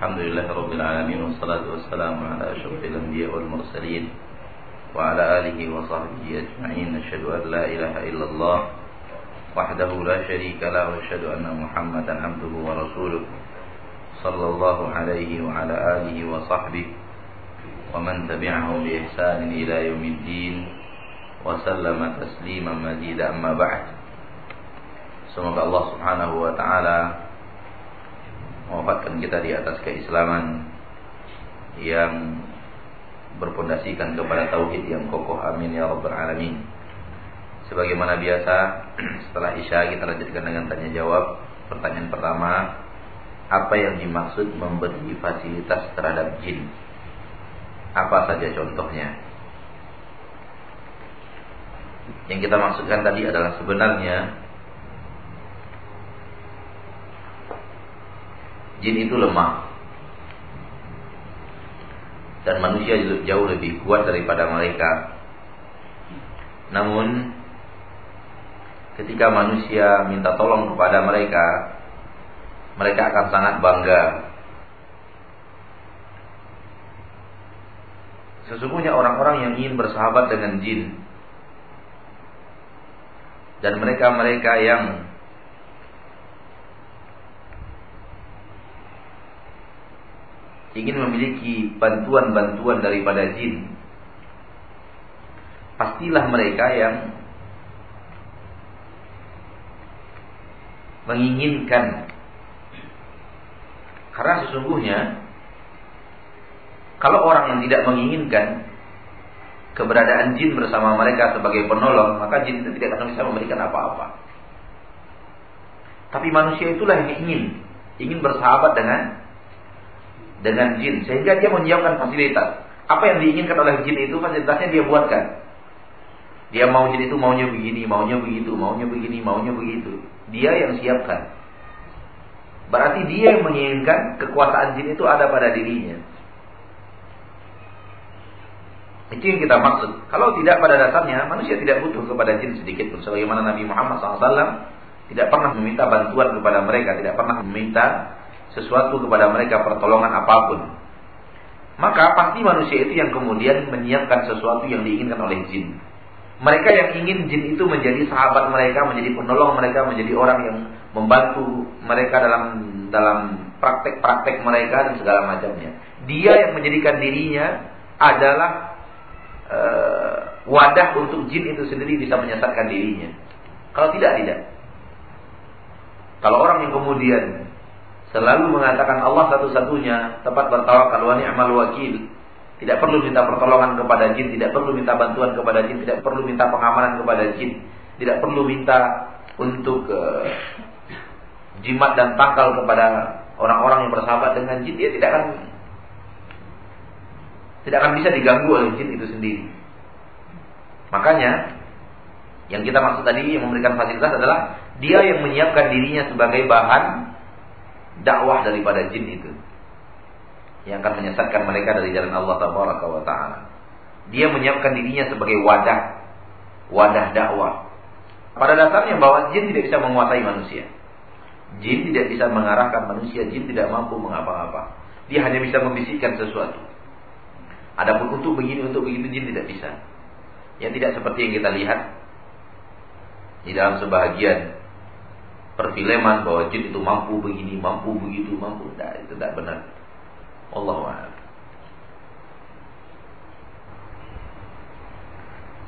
الحمد لله رب العالمين والصلاة والسلام على أشرف الأنبياء والمرسلين وعلى آله وصحبه أجمعين. أشهد أن لا إله إلا الله وحده لا شريك له وأشهد أن محمدا عبده ورسوله صلى الله عليه وعلى آله وصحبه ومن تبعهم بإحسان إلى يوم الدين وسلم تسليما مزيدا. أما بعد Semoga Allah subhanahu wa ta'ala Mewafatkan kita di atas keislaman Yang Berpondasikan kepada Tauhid yang kokoh. Amin ya Rabbal Alamin. Sebagaimana biasa Setelah Isya kita lanjutkan dengan tanya jawab Pertanyaan pertama Apa yang dimaksud memberi fasilitas terhadap jin? Apa saja contohnya? Yang kita maksudkan tadi adalah sebenarnya jin itu lemah dan manusia jauh lebih kuat daripada mereka. Namun ketika manusia minta tolong kepada mereka, mereka akan sangat bangga. Sesungguhnya orang-orang yang ingin bersahabat dengan jin dan mereka-mereka yang ingin memiliki bantuan-bantuan daripada jin, pastilah mereka yang menginginkan karena sesungguhnya kalau orang yang tidak menginginkan keberadaan jin bersama mereka sebagai penolong, maka jin itu tidak akan bisa memberikan apa-apa. Tapi manusia itulah yang ingin ingin bersahabat dengan dengan jin sehingga dia menyiapkan fasilitas. Apa yang diinginkan oleh jin itu fasilitasnya dia buatkan. Dia mau jin itu maunya begini, maunya begitu, maunya begini, maunya begitu. Dia yang siapkan. Berarti dia yang menginginkan kekuasaan jin itu ada pada dirinya. Itu yang kita maksud. Kalau tidak pada dasarnya manusia tidak butuh kepada jin sedikit pun. Sebagaimana Nabi Muhammad SAW tidak pernah meminta bantuan kepada mereka, tidak pernah meminta sesuatu kepada mereka pertolongan apa pun. Maka pasti manusia itu yang kemudian menyiapkan sesuatu yang diinginkan oleh jin. Mereka yang ingin jin itu menjadi sahabat mereka, menjadi penolong mereka, menjadi orang yang membantu mereka dalam dalam praktek-praktek mereka dan segala macamnya. Dia yang menjadikan dirinya adalah uh, wadah untuk jin itu sendiri bisa menyesatkan dirinya. Kalau tidak, tidak. Kalau orang yang kemudian selalu mengatakan Allah satu-satunya tempat bertawakal wa ni'mal wakil. Tidak perlu minta pertolongan kepada jin, tidak perlu minta bantuan kepada jin, tidak perlu minta pengamanan kepada jin, tidak perlu minta untuk uh, jimat dan tangkal kepada orang-orang yang bersahabat dengan jin, dia tidak akan tidak akan bisa diganggu oleh jin itu sendiri. Makanya yang kita maksud tadi yang memberikan fasilitas adalah dia yang menyiapkan dirinya sebagai bahan dakwah daripada jin itu yang akan menyesatkan mereka dari jalan Allah taala. Dia menyiapkan dirinya sebagai wadah wadah dakwah. Pada dasarnya bahwa jin tidak bisa menguasai manusia. Jin tidak bisa mengarahkan manusia, jin tidak mampu mengapa-apa. Dia hanya bisa membisikkan sesuatu. Adapun untuk begini, untuk begitu jin tidak bisa. Ya tidak seperti yang kita lihat di dalam sebahagian perfilman bahwa jin itu mampu begini, mampu begitu, mampu. Nah, itu tidak benar. Allah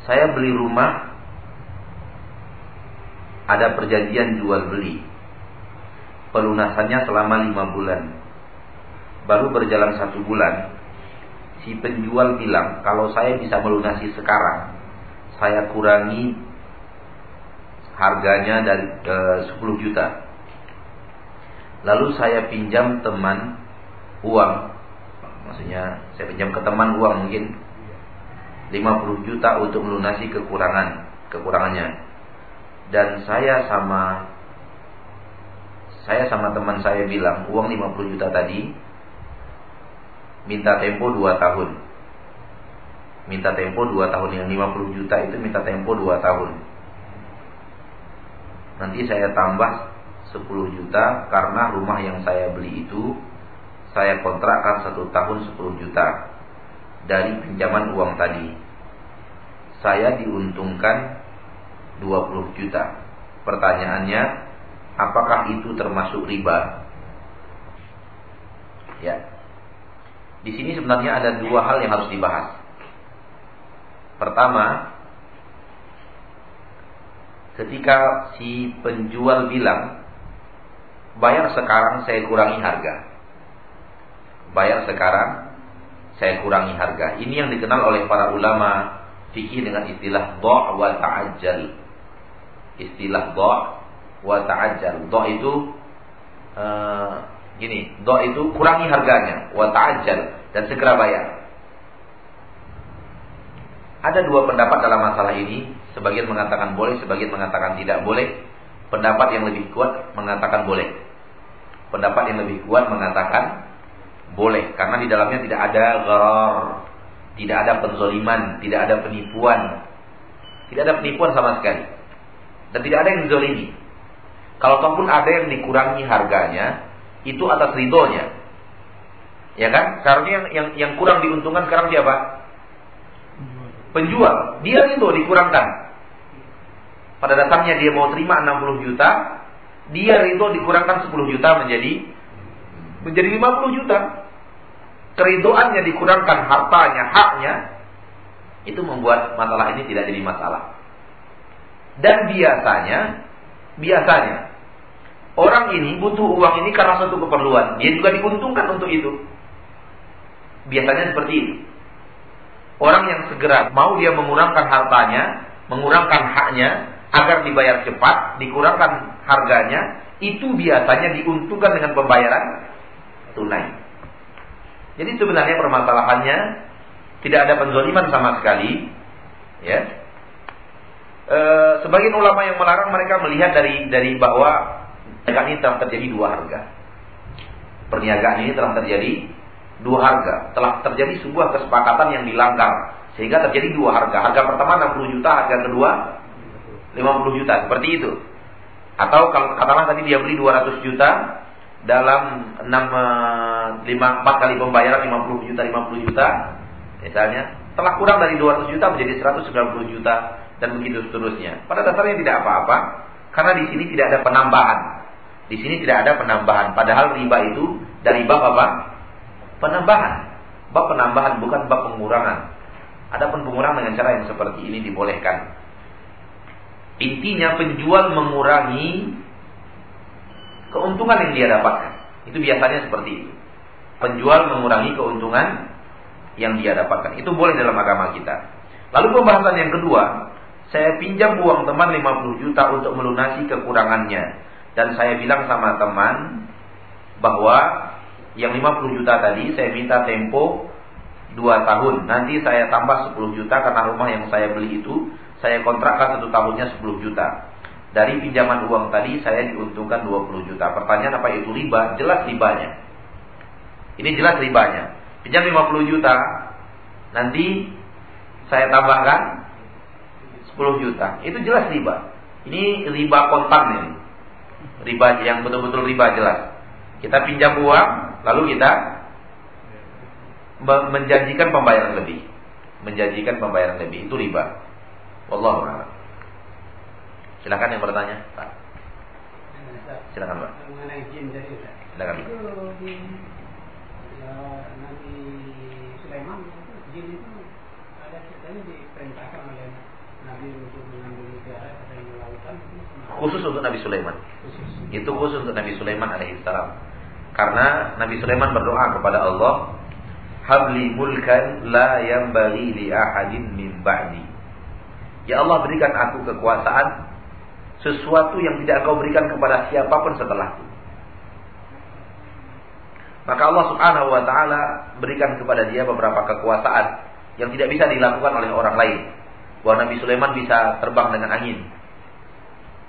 Saya beli rumah ada perjanjian jual beli. Pelunasannya selama lima bulan. Baru berjalan satu bulan, si penjual bilang kalau saya bisa melunasi sekarang, saya kurangi harganya dari e, 10 juta. Lalu saya pinjam teman uang, maksudnya saya pinjam ke teman uang mungkin 50 juta untuk melunasi kekurangan kekurangannya. Dan saya sama saya sama teman saya bilang uang 50 juta tadi minta tempo 2 tahun. Minta tempo 2 tahun yang 50 juta itu minta tempo 2 tahun Nanti saya tambah 10 juta karena rumah yang saya beli itu saya kontrakkan satu tahun 10 juta dari pinjaman uang tadi. Saya diuntungkan 20 juta. Pertanyaannya, apakah itu termasuk riba? Ya. Di sini sebenarnya ada dua hal yang harus dibahas. Pertama, ketika si penjual bilang, bayar sekarang saya kurangi harga. Bayar sekarang saya kurangi harga. Ini yang dikenal oleh para ulama fikih dengan istilah do' wa ta'ajjal. Istilah do' wa ta'ajjal. Do' itu uh, gini, do' itu kurangi harganya, wa ta'ajjal dan segera bayar. Ada dua pendapat dalam masalah ini. Sebagian mengatakan boleh, sebagian mengatakan tidak boleh. Pendapat yang lebih kuat mengatakan boleh. Pendapat yang lebih kuat mengatakan boleh karena di dalamnya tidak ada gharar, tidak ada penzoliman, tidak ada penipuan. Tidak ada penipuan sama sekali. Dan tidak ada yang dizolimi. Kalau pun ada yang dikurangi harganya, itu atas ridhonya. Ya kan? Seharusnya yang, yang, yang kurang diuntungkan sekarang siapa? Penjual. Dia itu dikurangkan. Pada dasarnya dia mau terima 60 juta, dia itu dikurangkan 10 juta menjadi menjadi 50 juta keridoannya dikurangkan hartanya, haknya, itu membuat masalah ini tidak jadi masalah. Dan biasanya, biasanya orang ini butuh uang ini karena satu keperluan, dia juga diuntungkan untuk itu. Biasanya seperti itu. Orang yang segera mau dia mengurangkan hartanya, mengurangkan haknya agar dibayar cepat, dikurangkan harganya, itu biasanya diuntungkan dengan pembayaran tunai. Jadi sebenarnya permasalahannya tidak ada penzoliman sama sekali, ya. E, sebagian ulama yang melarang mereka melihat dari dari bahwa perniagaan ini telah terjadi dua harga. Perniagaan ini telah terjadi dua harga, telah terjadi sebuah kesepakatan yang dilanggar sehingga terjadi dua harga. Harga pertama 60 juta, harga kedua 50 juta, seperti itu. Atau kalau katakanlah tadi dia beli 200 juta, dalam 6 5 4 kali pembayaran 50 juta 50 juta misalnya telah kurang dari 200 juta menjadi 190 juta dan begitu seterusnya. Pada dasarnya tidak apa-apa karena di sini tidak ada penambahan. Di sini tidak ada penambahan padahal riba itu dari bab apa? Penambahan. Bab penambahan bukan bab pengurangan. Adapun pengurangan dengan cara yang seperti ini dibolehkan. Intinya penjual mengurangi keuntungan yang dia dapatkan. Itu biasanya seperti itu. Penjual mengurangi keuntungan yang dia dapatkan. Itu boleh dalam agama kita. Lalu pembahasan yang kedua, saya pinjam uang teman 50 juta untuk melunasi kekurangannya. Dan saya bilang sama teman bahwa yang 50 juta tadi saya minta tempo 2 tahun. Nanti saya tambah 10 juta karena rumah yang saya beli itu saya kontrakkan satu tahunnya 10 juta. Dari pinjaman uang tadi saya diuntungkan 20 juta. Pertanyaan apa itu riba? Jelas ribanya. Ini jelas ribanya. Pinjam 50 juta, nanti saya tambahkan 10 juta. Itu jelas riba. Ini riba kontan ini. Riba yang betul-betul riba jelas. Kita pinjam uang, lalu kita menjanjikan pembayaran lebih. Menjanjikan pembayaran lebih. Itu riba. Wallahu a'lam. Silakan yang bertanya, Pak. Silakan, Pak. Mengenai jin tadi, Silakan. Itu di ya, Nabi Sulaiman jin itu ada ceritanya diperintahkan oleh Nabi untuk mengambil negara dari lautan khusus untuk Nabi Sulaiman. Khusus. Itu khusus untuk Nabi Sulaiman alaihissalam. Karena Nabi Sulaiman berdoa kepada Allah, "Habli mulkan la bagi li ahadin min ba'di." Ya Allah berikan aku kekuasaan sesuatu yang tidak kau berikan kepada siapa pun setelahku. Maka Allah Subhanahu wa taala berikan kepada dia beberapa kekuasaan yang tidak bisa dilakukan oleh orang lain. Bahwa Nabi Sulaiman bisa terbang dengan angin.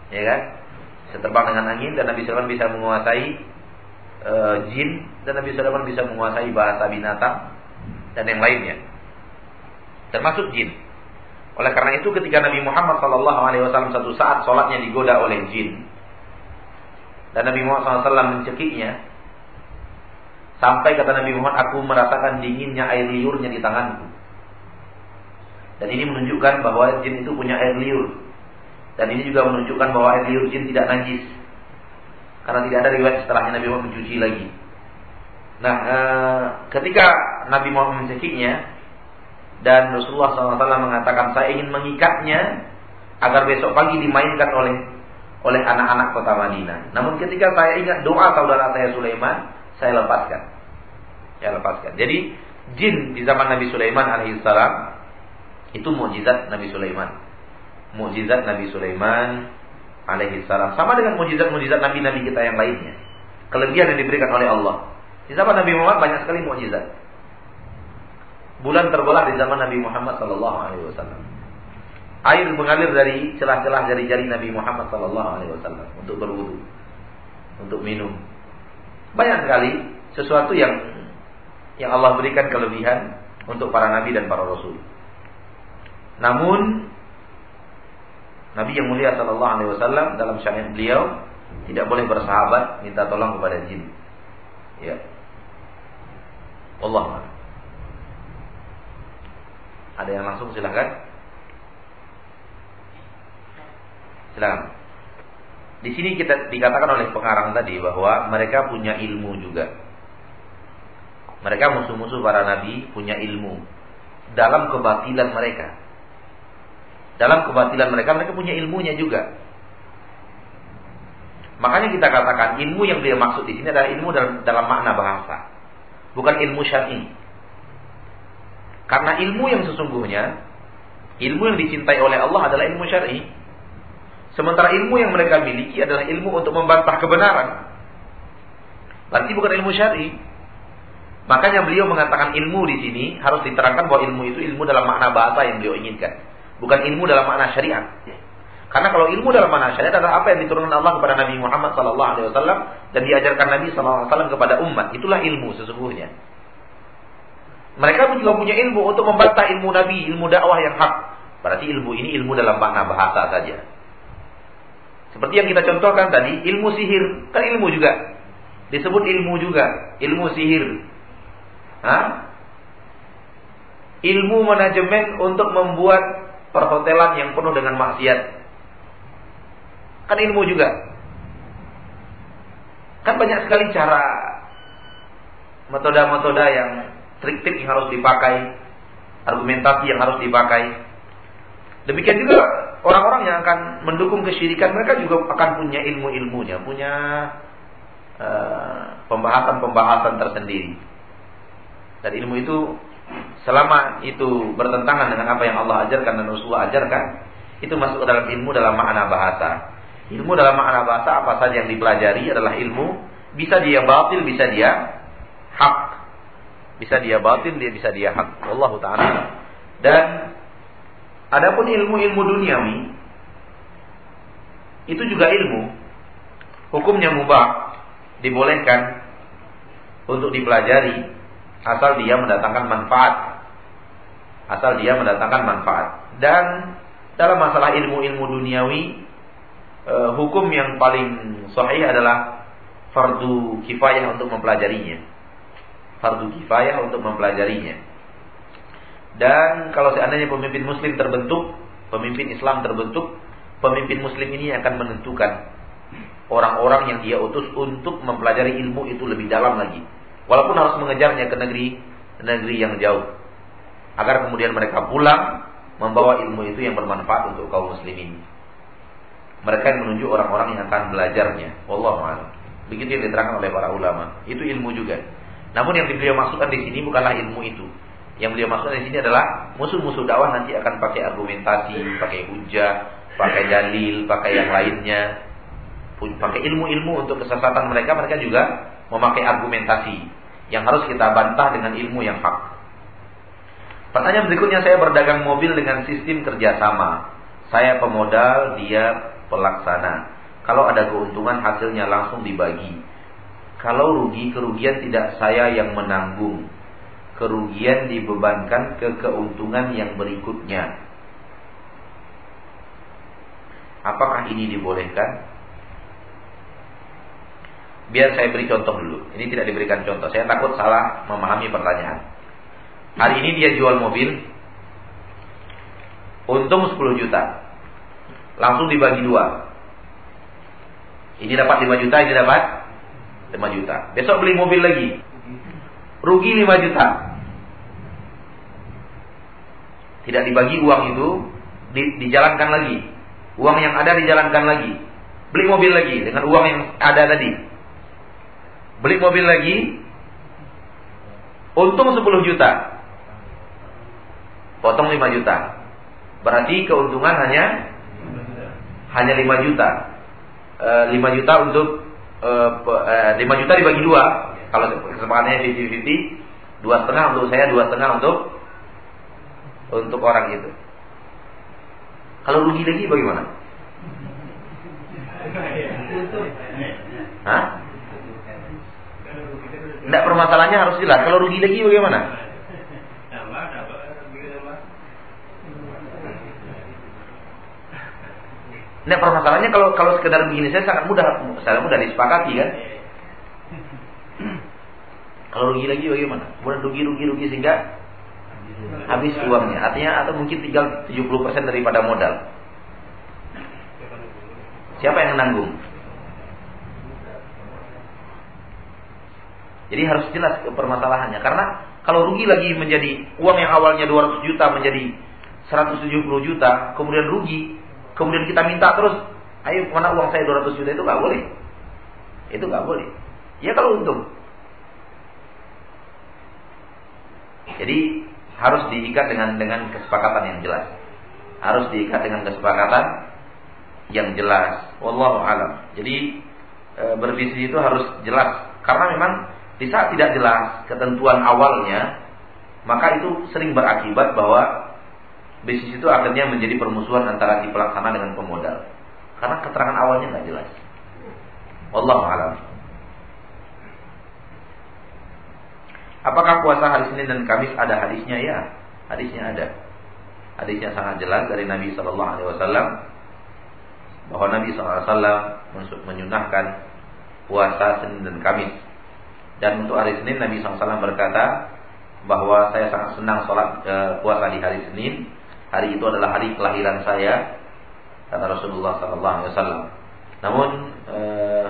Ya kan? Bisa terbang dengan angin dan Nabi Sulaiman bisa menguasai e, jin dan Nabi Sulaiman bisa menguasai bahasa binatang dan yang lainnya. Termasuk jin. Oleh karena itu ketika Nabi Muhammad SAW satu saat sholatnya digoda oleh jin dan Nabi Muhammad SAW mencekiknya, Sampai kata Nabi Muhammad, aku merasakan dinginnya air liurnya di tanganku. Dan ini menunjukkan bahwa jin itu punya air liur. Dan ini juga menunjukkan bahwa air liur jin tidak najis. Karena tidak ada riwayat setelahnya Nabi Muhammad mencuci lagi. Nah, e, ketika Nabi Muhammad mencekiknya dan Rasulullah SAW mengatakan saya ingin mengikatnya agar besok pagi dimainkan oleh oleh anak-anak kota Madinah. Namun ketika saya ingat doa saudara saya Sulaiman, saya lepaskan. Saya lepaskan. Jadi jin di zaman Nabi Sulaiman alaihissalam itu mukjizat Nabi Sulaiman. Mukjizat Nabi Sulaiman alaihissalam sama dengan mukjizat-mukjizat nabi-nabi kita yang lainnya. Kelebihan yang diberikan oleh Allah. Di zaman Nabi Muhammad banyak sekali mukjizat. Bulan terbelah di zaman Nabi Muhammad sallallahu alaihi wasallam. Air mengalir dari celah-celah jari-jari Nabi Muhammad sallallahu alaihi wasallam untuk berwudu, untuk minum. Banyak sekali sesuatu yang yang Allah berikan kelebihan untuk para nabi dan para rasul. Namun Nabi yang mulia sallallahu alaihi wasallam dalam syariat beliau tidak boleh bersahabat minta tolong kepada jin. Ya. Allah. Ada yang langsung silahkan. Silakan. Di sini kita dikatakan oleh pengarang tadi bahwa mereka punya ilmu juga. Mereka musuh-musuh para nabi punya ilmu dalam kebatilan mereka. Dalam kebatilan mereka mereka punya ilmunya juga. Makanya kita katakan ilmu yang dia maksud di sini adalah ilmu dalam, dalam makna bahasa, bukan ilmu syar'i. Karena ilmu yang sesungguhnya, ilmu yang dicintai oleh Allah adalah ilmu syar'i. Sementara ilmu yang mereka miliki adalah ilmu untuk membantah kebenaran. Berarti bukan ilmu syar'i. Makanya beliau mengatakan ilmu di sini harus diterangkan bahwa ilmu itu ilmu dalam makna bahasa yang beliau inginkan, bukan ilmu dalam makna syariat. Karena kalau ilmu dalam makna syariat adalah apa yang diturunkan Allah kepada Nabi Muhammad SAW dan diajarkan Nabi SAW kepada umat, itulah ilmu sesungguhnya. Mereka pun juga punya ilmu untuk membantah ilmu Nabi, ilmu dakwah yang hak. Berarti ilmu ini ilmu dalam makna bahasa saja. Seperti yang kita contohkan tadi, ilmu sihir kan ilmu juga. Disebut ilmu juga, ilmu sihir. Hah? Ilmu manajemen untuk membuat perhotelan yang penuh dengan maksiat. Kan ilmu juga. Kan banyak sekali cara metode-metode yang trik-trik yang harus dipakai, argumentasi yang harus dipakai. Demikian juga orang-orang yang akan mendukung kesyirikan mereka juga akan punya ilmu-ilmunya, punya pembahasan pembahasan-pembahasan tersendiri. Dan ilmu itu selama itu bertentangan dengan apa yang Allah ajarkan dan Rasulullah ajarkan, itu masuk ke dalam ilmu dalam makna bahasa. Ilmu dalam makna bahasa apa saja yang dipelajari adalah ilmu, bisa dia batil, bisa dia hak. Bisa dia batil, dia bisa dia hak. Allah taala. Dan Adapun ilmu-ilmu duniawi itu juga ilmu. Hukumnya mubah, dibolehkan untuk dipelajari asal dia mendatangkan manfaat. Asal dia mendatangkan manfaat. Dan dalam masalah ilmu-ilmu duniawi eh, hukum yang paling sahih adalah fardu kifayah untuk mempelajarinya. Fardu kifayah untuk mempelajarinya. Dan kalau seandainya pemimpin muslim terbentuk, pemimpin Islam terbentuk, pemimpin muslim ini akan menentukan orang-orang yang dia utus untuk mempelajari ilmu itu lebih dalam lagi. Walaupun harus mengejarnya ke negeri negeri yang jauh. Agar kemudian mereka pulang membawa ilmu itu yang bermanfaat untuk kaum muslimin. Mereka yang menunjuk orang-orang yang akan belajarnya. Wallahu a'lam. Begitu yang diterangkan oleh para ulama. Itu ilmu juga. Namun yang beliau maksudkan di sini bukanlah ilmu itu. Yang beliau maksud di sini adalah musuh-musuh dakwah nanti akan pakai argumentasi, pakai hujah, pakai dalil, pakai yang lainnya, pakai ilmu-ilmu untuk kesesatan mereka. Mereka juga memakai argumentasi yang harus kita bantah dengan ilmu yang hak. Pertanyaan berikutnya saya berdagang mobil dengan sistem kerjasama. Saya pemodal, dia pelaksana. Kalau ada keuntungan hasilnya langsung dibagi. Kalau rugi kerugian tidak saya yang menanggung kerugian dibebankan ke keuntungan yang berikutnya. Apakah ini dibolehkan? Biar saya beri contoh dulu. Ini tidak diberikan contoh. Saya takut salah memahami pertanyaan. Hari ini dia jual mobil untung 10 juta. Langsung dibagi dua. Ini dapat 5 juta, ini dapat 5 juta. Besok beli mobil lagi. Rugi 5 juta. Tidak dibagi uang itu, di, dijalankan lagi. Uang yang ada dijalankan lagi. Beli mobil lagi dengan uang yang ada tadi. Beli mobil lagi, untung 10 juta. Potong 5 juta. Berarti keuntungan hanya hanya 5 juta. E, eh, 5 juta untuk e, e, 5 juta dibagi dua. Kalau kesepakatannya 50-50, dua setengah untuk saya, dua setengah untuk untuk orang itu. Kalau rugi lagi bagaimana? Hah? Tidak permasalahannya harus jelas. Kalau rugi lagi bagaimana? Nah permasalahannya kalau kalau sekedar begini saya sangat mudah sangat mudah disepakati kan. Kalau rugi lagi bagaimana? Kemudian rugi rugi rugi sehingga habis uangnya. Artinya atau mungkin tinggal 70% daripada modal. Siapa yang menanggung? Jadi harus jelas permasalahannya karena kalau rugi lagi menjadi uang yang awalnya 200 juta menjadi 170 juta, kemudian rugi, kemudian kita minta terus, ayo mana uang saya 200 juta itu nggak boleh. Itu nggak boleh. Ya kalau untung. Jadi harus diikat dengan dengan kesepakatan yang jelas. Harus diikat dengan kesepakatan yang jelas. Wallahu alam. Jadi e, berbisnis itu harus jelas karena memang di saat tidak jelas ketentuan awalnya, maka itu sering berakibat bahwa bisnis itu akhirnya menjadi permusuhan antara si pelaksana dengan pemodal. Karena keterangan awalnya nggak jelas. Wallahu alam. Apakah puasa hari Senin dan Kamis ada hadisnya? Ya, hadisnya ada. Hadisnya sangat jelas dari Nabi Shallallahu Alaihi Wasallam bahwa Nabi Shallallahu Alaihi Wasallam menyunahkan puasa Senin dan Kamis. Dan untuk hari Senin Nabi SAW berkata bahwa saya sangat senang sholat e, puasa di hari Senin. Hari itu adalah hari kelahiran saya kata Rasulullah wasallam. Namun eh,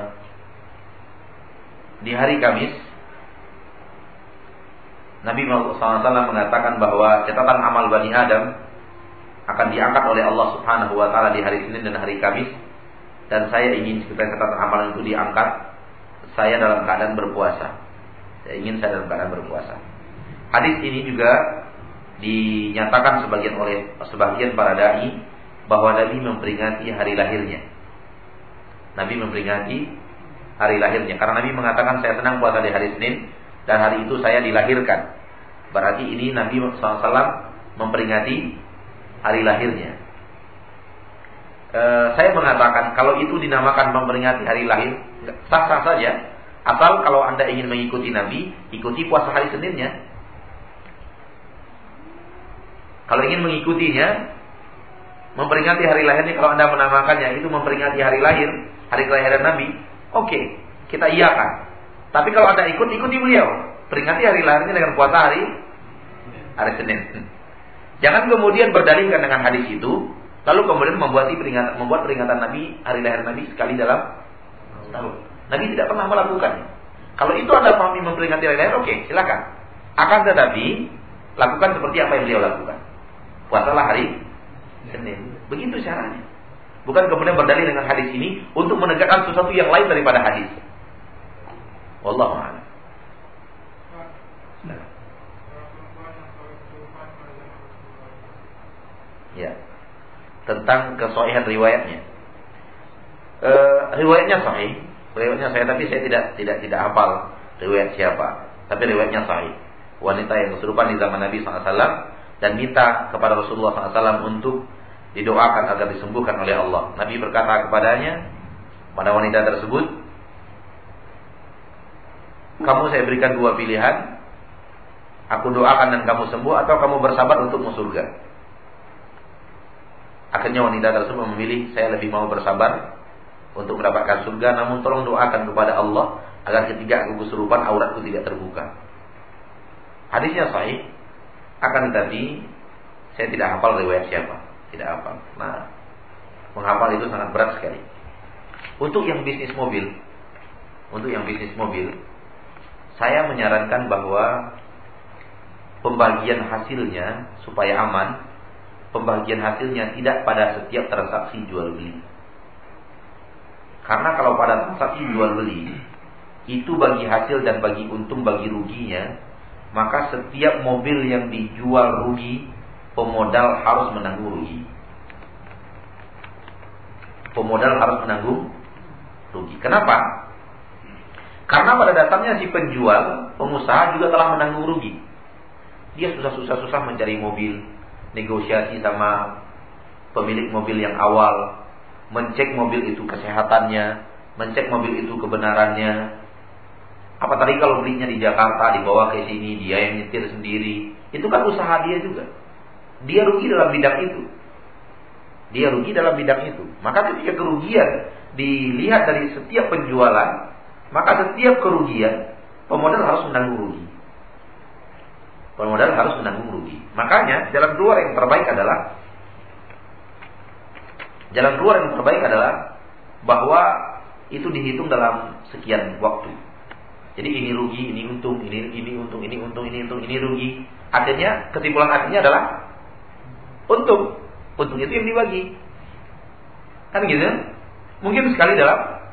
di hari Kamis Nabi SAW mengatakan bahwa catatan amal Bani Adam akan diangkat oleh Allah Subhanahu wa taala di hari Senin dan hari Kamis. Dan saya ingin supaya catatan amal itu diangkat saya dalam keadaan berpuasa. Saya ingin saya dalam keadaan berpuasa. Hadis ini juga dinyatakan sebagian oleh sebagian para dai bahwa Nabi memperingati hari lahirnya. Nabi memperingati hari lahirnya karena Nabi mengatakan saya senang puasa di hari Senin dan hari itu saya dilahirkan. Berarti ini Nabi SAW memperingati hari lahirnya. E, saya mengatakan kalau itu dinamakan memperingati hari lahir sah-sah saja. Asal kalau anda ingin mengikuti Nabi, ikuti puasa hari Seninnya. Kalau ingin mengikutinya, memperingati hari lahirnya, kalau Anda menamakannya itu memperingati hari lahir, hari kelahiran Nabi, oke, okay, kita iakan. Tapi kalau Anda ikut, ikuti beliau. Peringati hari lahirnya dengan puasa hari hari Senin. Jangan kemudian berdalilkan dengan hadis itu, lalu kemudian membuat peringatan membuat peringatan Nabi hari lahir Nabi sekali dalam tahun. Nabi tidak pernah melakukannya. Kalau itu Anda pahami memperingati hari lahir, oke, okay, silakan. Akan tetapi lakukan seperti apa yang beliau lakukan puasalah hari Senin. Begitu caranya. Bukan kemudian berdalil dengan hadis ini untuk menegakkan sesuatu yang lain daripada hadis. Wallahu a'lam. Ya. Tentang kesohihan riwayatnya. E, riwayatnya sahih. Riwayatnya saya tapi saya tidak tidak tidak hafal riwayat siapa. Tapi riwayatnya sahih. Wanita yang kesurupan di zaman Nabi SAW dan minta kepada Rasulullah SAW untuk didoakan agar disembuhkan oleh Allah. Nabi berkata kepadanya, pada wanita tersebut, kamu saya berikan dua pilihan, aku doakan dan kamu sembuh atau kamu bersabar untuk masuk surga. Akhirnya wanita tersebut memilih saya lebih mau bersabar untuk mendapatkan surga, namun tolong doakan kepada Allah agar ketika aku kesurupan auratku tidak terbuka. Hadisnya sahih, akan tetapi saya tidak hafal riwayat siapa, tidak hafal. Nah, menghafal itu sangat berat sekali. Untuk yang bisnis mobil, untuk yang bisnis mobil, saya menyarankan bahwa pembagian hasilnya supaya aman, pembagian hasilnya tidak pada setiap transaksi jual beli. Karena kalau pada transaksi jual beli itu bagi hasil dan bagi untung bagi ruginya, maka setiap mobil yang dijual rugi, pemodal harus menanggung rugi. Pemodal harus menanggung rugi. Kenapa? Karena pada dasarnya si penjual, pengusaha juga telah menanggung rugi. Dia susah-susah-susah mencari mobil, negosiasi sama pemilik mobil yang awal, mencek mobil itu kesehatannya, mencek mobil itu kebenarannya. Apa tadi kalau belinya di Jakarta dibawa ke sini, dia yang nyetir sendiri, itu kan usaha dia juga. Dia rugi dalam bidang itu. Dia rugi dalam bidang itu. Maka ketika kerugian dilihat dari setiap penjualan, maka setiap kerugian pemodal harus menanggung rugi. Pemodal harus menanggung rugi. Makanya jalan keluar yang terbaik adalah jalan keluar yang terbaik adalah bahwa itu dihitung dalam sekian waktu. Jadi ini rugi, ini untung, ini ini untung, ini untung, ini untung, ini rugi. Akhirnya kesimpulan akhirnya adalah untung. Untung itu yang dibagi. Kan gitu? Mungkin sekali dalam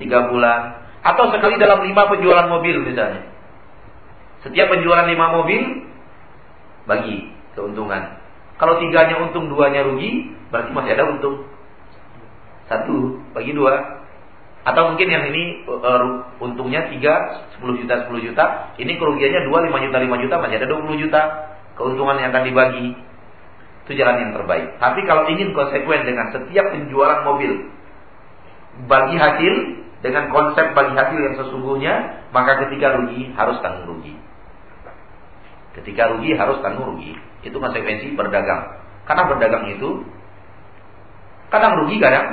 tiga bulan atau sekali dalam lima penjualan mobil misalnya. Setiap penjualan lima mobil bagi keuntungan. Kalau tiganya untung, duanya rugi, berarti masih ada untung. Satu bagi dua. Atau mungkin yang ini uh, untungnya tiga, sepuluh juta, sepuluh juta. Ini kerugiannya dua, lima juta, lima juta, masih ada dua puluh juta. Keuntungan yang akan dibagi. Itu jalan yang terbaik. Tapi kalau ingin konsekuen dengan setiap penjualan mobil, bagi hasil dengan konsep bagi hasil yang sesungguhnya, maka ketika rugi harus tanggung rugi. Ketika rugi harus tanggung rugi. Itu konsekuensi berdagang. Karena berdagang itu kadang rugi kadang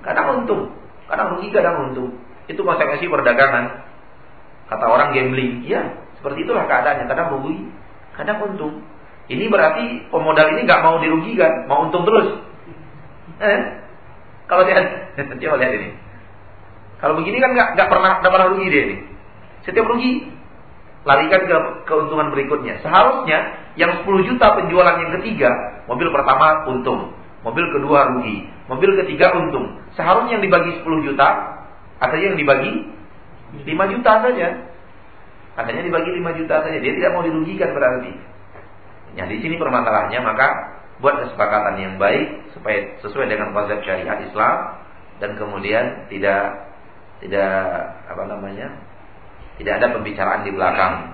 kadang untung. Kadang rugi kadang untung. Itu konsekuensi perdagangan. Kata orang gambling, ya seperti itulah keadaannya. Kadang rugi, kadang untung. Ini berarti pemodal ini nggak mau dirugikan, mau untung terus. Eh? Kalau lihat, coba lihat ini. Kalau begini kan nggak pernah nggak rugi dia ini. Setiap rugi larikan ke keuntungan berikutnya. Seharusnya yang 10 juta penjualan yang ketiga, mobil pertama untung, mobil kedua rugi, mobil ketiga untung. Seharusnya yang dibagi 10 juta, akhirnya yang dibagi 5 juta saja. Akhirnya dibagi 5 juta saja. Dia tidak mau dirugikan berarti. Nah, di sini permasalahannya maka buat kesepakatan yang baik supaya sesuai dengan konsep syariat Islam dan kemudian tidak tidak apa namanya tidak ada pembicaraan di belakang.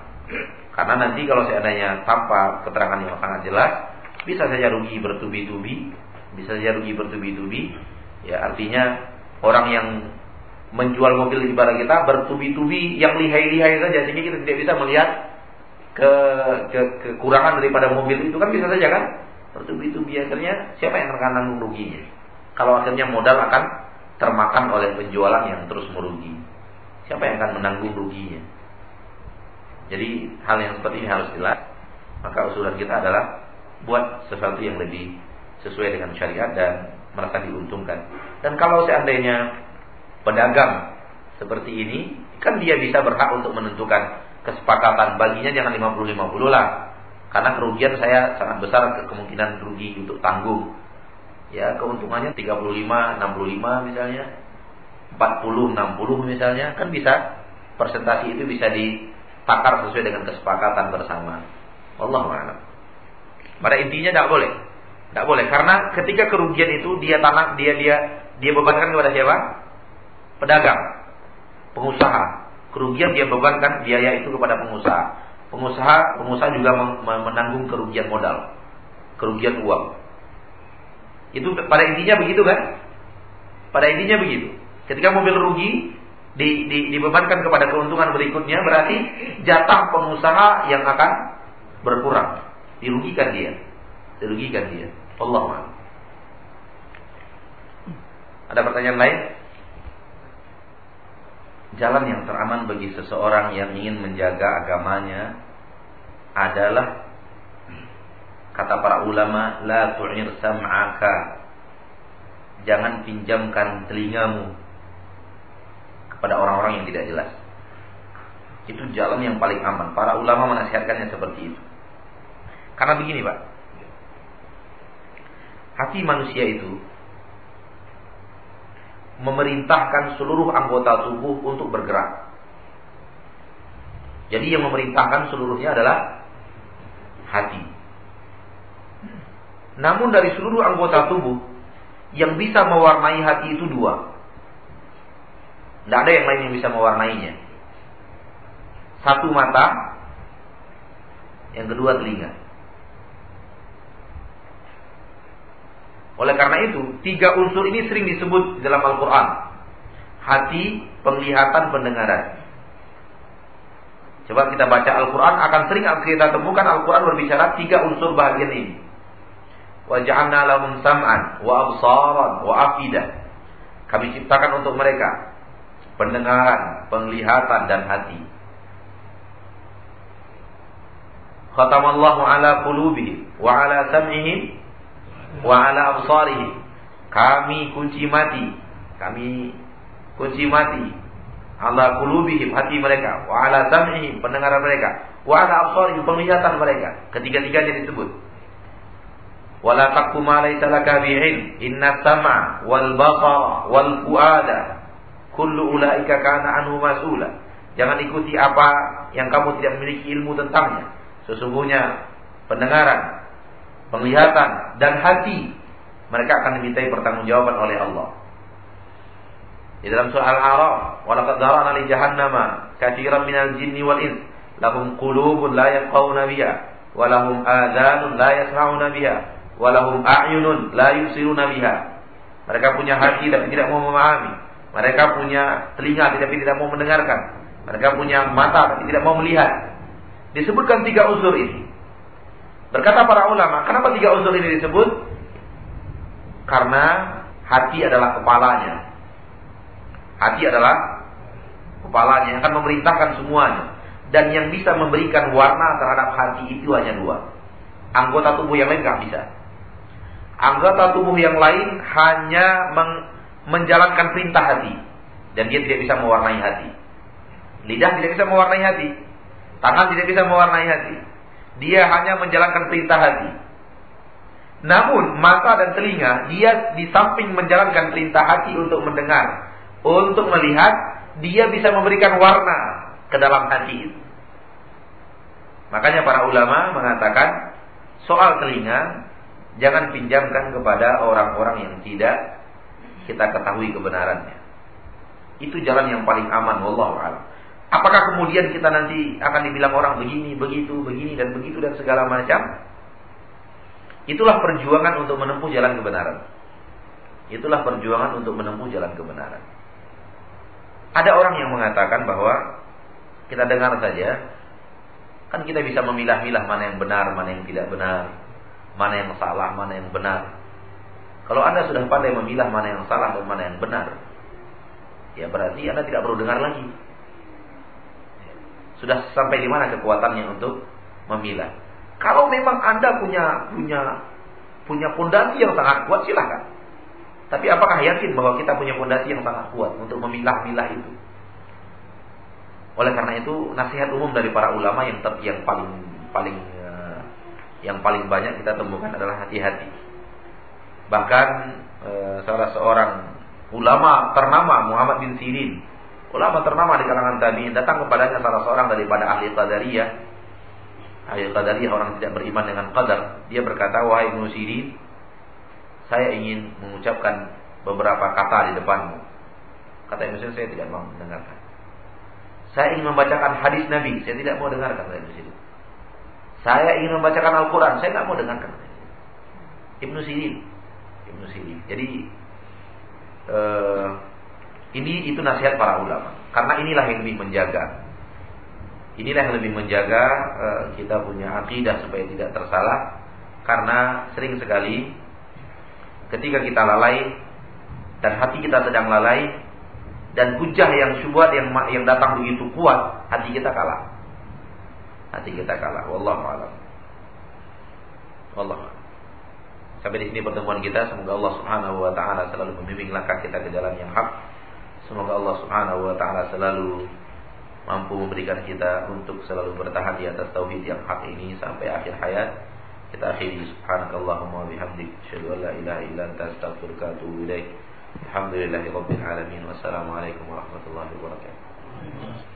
Karena nanti kalau seandainya tanpa keterangan yang sangat jelas, bisa saja rugi bertubi-tubi, bisa saja rugi bertubi-tubi. Ya artinya orang yang menjual mobil di barang kita bertubi-tubi yang lihai-lihai saja sehingga kita tidak bisa melihat ke, ke kekurangan daripada mobil itu. Kan bisa saja kan? Bertubi-tubi. Akhirnya siapa yang nanggung ruginya? Kalau akhirnya modal akan termakan oleh penjualan yang terus merugi Siapa yang akan menanggung ruginya? Jadi hal yang seperti ini harus jelas. Maka usulan kita adalah buat sesuatu yang lebih sesuai dengan syariat dan merasa diuntungkan. Dan kalau seandainya pedagang seperti ini, kan dia bisa berhak untuk menentukan kesepakatan baginya jangan 50-50 lah. Karena kerugian saya sangat besar kemungkinan rugi untuk tanggung. Ya, keuntungannya 35, 65 misalnya. 40, 60 misalnya, kan bisa persentase itu bisa ditakar sesuai dengan kesepakatan bersama. Allah a'lam. Pada intinya tidak boleh. Tidak boleh karena ketika kerugian itu dia tanah dia dia dia bebankan kepada siapa? Pedagang, pengusaha. Kerugian dia bebankan biaya itu kepada pengusaha. Pengusaha pengusaha juga menanggung kerugian modal, kerugian uang. Itu pada intinya begitu kan? Pada intinya begitu. Ketika mobil rugi di, di, dibebankan kepada keuntungan berikutnya berarti jatah pengusaha yang akan berkurang, dirugikan dia, dirugikan dia. Allah Ada pertanyaan lain? jalan yang teraman bagi seseorang yang ingin menjaga agamanya adalah kata para ulama la tu'ir sam'aka. Jangan pinjamkan telingamu kepada orang-orang yang tidak jelas itu jalan yang paling aman para ulama menasihatkannya seperti itu karena begini Pak hati manusia itu memerintahkan seluruh anggota tubuh untuk bergerak. Jadi yang memerintahkan seluruhnya adalah hati. Namun dari seluruh anggota tubuh yang bisa mewarnai hati itu dua. Tidak ada yang lain yang bisa mewarnainya. Satu mata, yang kedua telinga. Oleh karena itu, tiga unsur ini sering disebut dalam Al-Quran. Hati, penglihatan, pendengaran. Coba kita baca Al-Quran, akan sering kita temukan Al-Quran berbicara tiga unsur bahagian ini. Waja'alna lahum sam'an, wa absaran, wa afidah. Kami ciptakan untuk mereka pendengaran, penglihatan, dan hati. Khatamallahu ala qulubihim wa ala sam'ihim wa ala absarihi kami kunci mati kami kunci mati ala qulubihim hati mereka. Wa ala sam'ihim pendengaran mereka. Wa ala absarihim penglihatan mereka. Ketiga-tiganya disebut. Wala taqfu ma laka inna sam'a wal basara wal fuada kullu ulaika kana anhu mas'ula jangan ikuti apa yang kamu tidak memiliki ilmu tentangnya sesungguhnya pendengaran penglihatan dan hati mereka akan dimintai pertanggungjawaban oleh Allah. Di dalam surah Al-A'raf, "Walaqad zara'na li jahannama katsiran minal jinni wal ins, lahum qulubun la yafqahuna biha, wa lahum adhanun la yasma'una biha, wa lahum a'yunun la yubsiruna biha." Mereka punya hati tapi tidak mau memahami. Mereka punya telinga tapi tidak mau mendengarkan. Mereka punya mata tapi tidak mau melihat. Disebutkan tiga unsur ini. Berkata para ulama, kenapa tiga unsur ini disebut? Karena hati adalah kepalanya. Hati adalah kepalanya yang akan memerintahkan semuanya. Dan yang bisa memberikan warna terhadap hati itu hanya dua. Anggota tubuh yang lain nggak bisa. Anggota tubuh yang lain hanya menjalankan perintah hati. Dan dia tidak bisa mewarnai hati. Lidah tidak bisa mewarnai hati. Tangan tidak bisa mewarnai hati. Dia hanya menjalankan perintah hati. Namun mata dan telinga dia di samping menjalankan perintah hati untuk mendengar, untuk melihat, dia bisa memberikan warna ke dalam hati. Makanya para ulama mengatakan soal telinga jangan pinjamkan kepada orang-orang yang tidak kita ketahui kebenarannya. Itu jalan yang paling aman wallahu a'lam. Apakah kemudian kita nanti akan dibilang orang begini, begitu, begini dan begitu dan segala macam? Itulah perjuangan untuk menempuh jalan kebenaran. Itulah perjuangan untuk menempuh jalan kebenaran. Ada orang yang mengatakan bahwa kita dengar saja, kan kita bisa memilah-milah mana yang benar, mana yang tidak benar, mana yang salah, mana yang benar. Kalau Anda sudah pandai memilah mana yang salah dan mana yang benar, ya berarti Anda tidak perlu dengar lagi. Sudah sampai di mana kekuatannya untuk memilah. Kalau memang Anda punya punya punya fondasi yang sangat kuat silahkan. Tapi apakah yakin bahwa kita punya fondasi yang sangat kuat untuk memilah-milah itu? Oleh karena itu nasihat umum dari para ulama yang ter, yang paling paling uh, yang paling banyak kita temukan adalah hati-hati. Bahkan uh, salah seorang ulama ternama Muhammad bin Sirin Ulama ternama di kalangan tabi'in datang kepadanya salah seorang daripada ahli qadariyah. Ahli qadariyah orang tidak beriman dengan qadar. Dia berkata, "Wahai Ibnu Sirin, saya ingin mengucapkan beberapa kata di depanmu." Kata Ibnu Sirin, "Saya tidak mau mendengarkan." Saya ingin membacakan hadis Nabi, saya tidak mau dengarkan kata Ibnu Sirin. Saya ingin membacakan Al-Quran, saya tidak mau dengarkan. Ibnu Sirin, Ibnu Sirin. Jadi eh, ini itu nasihat para ulama. Karena inilah yang lebih menjaga. Inilah yang lebih menjaga uh, kita punya akidah supaya tidak tersalah. Karena sering sekali ketika kita lalai dan hati kita sedang lalai, dan hujah yang syubhat yang yang datang begitu kuat, hati kita kalah. Hati kita kalah. Wallahu a'lam. Wallahu Sampai di sini pertemuan kita. Semoga Allah Subhanahu wa taala selalu membimbing langkah kita ke jalan yang hak. Semoga Allah Subhanahu wa taala selalu mampu memberikan kita untuk selalu bertahan di atas tauhid yang hak ini sampai akhir hayat. Kita akhiri subhanakallahumma wa bihamdik asyhadu an la ilaha illa anta astaghfiruka wa atubu ilaik. Alhamdulillahirabbil alamin. Wassalamualaikum warahmatullahi wabarakatuh.